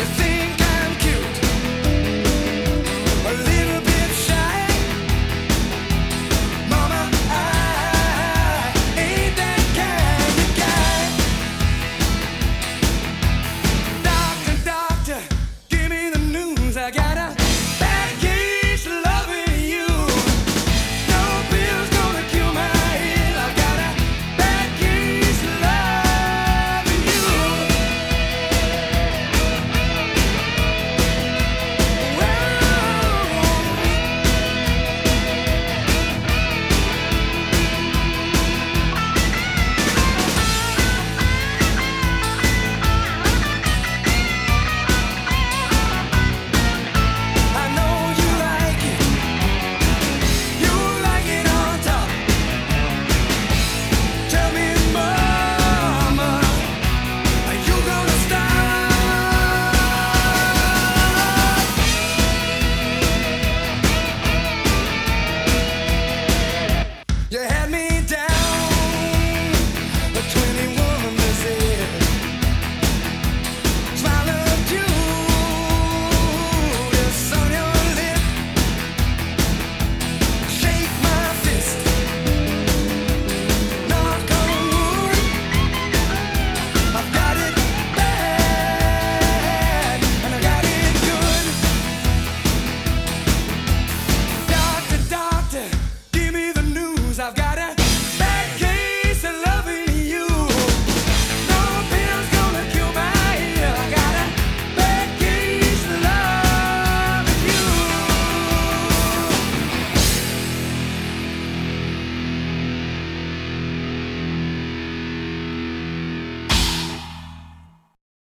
you see